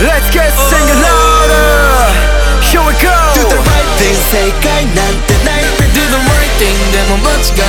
Let's get singing louder. Here we go. Do the right thing, say 가난 tonight Do the right thing, 내 몸은 지금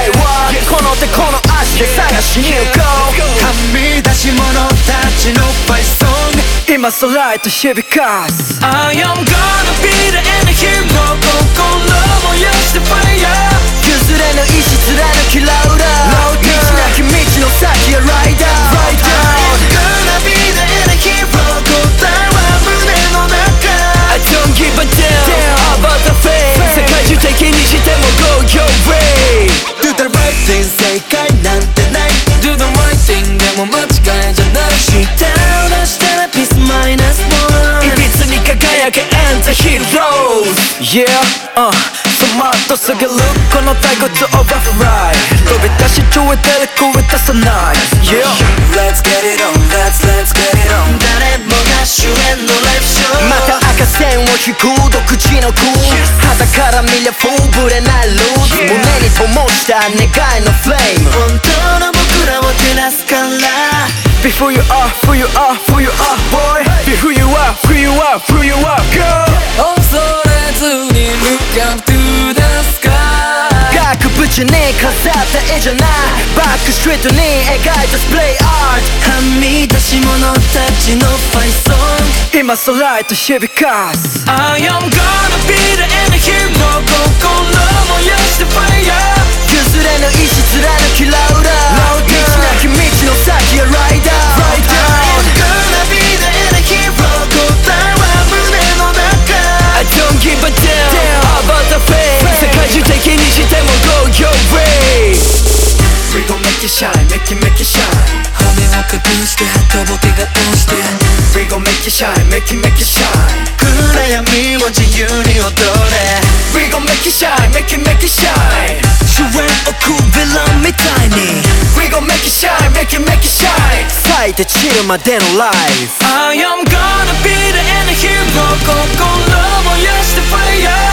ングう今空へと響かす I am gonna be the end hero 心燃やして fire 譲れぬ意志貫き に輝け Enter heroes Yeah, uh 染まっとすぐるこの退屈オーバーフライ飛び出し超えてる声出さない Yeah Let's get it on Let's let's get it on 誰もが主演のライフショーまた赤線を引く独自の空肌から見りゃフォーブれないルーツ胸に灯した願いのフレーム本当の僕らを照らすから Be who you are, who you are, who you are, up, fill you up, girl. Onsoretsuni look up to the sky. Gaku buchi ni kasatte ijo na. Backstreet ni ekai display art. Hamidashi mono tachi no fight song. Ima so light to heavy cast. I am gonna be the end of hero. Go go no more. can make it shine. Honey, double boost We gon' make it shine, make it, make it shine. 그래야 미워지윤이 오더래? We gon' make it shine, make it, make it shine. 주행 어쿠빌런 미타니. We gon' make it shine, make it, make it shine. Fight the chill my life. I am gonna be the end hero. Go, go, love, oh, yes, the fire.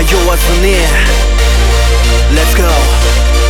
my yours in the. Let's go.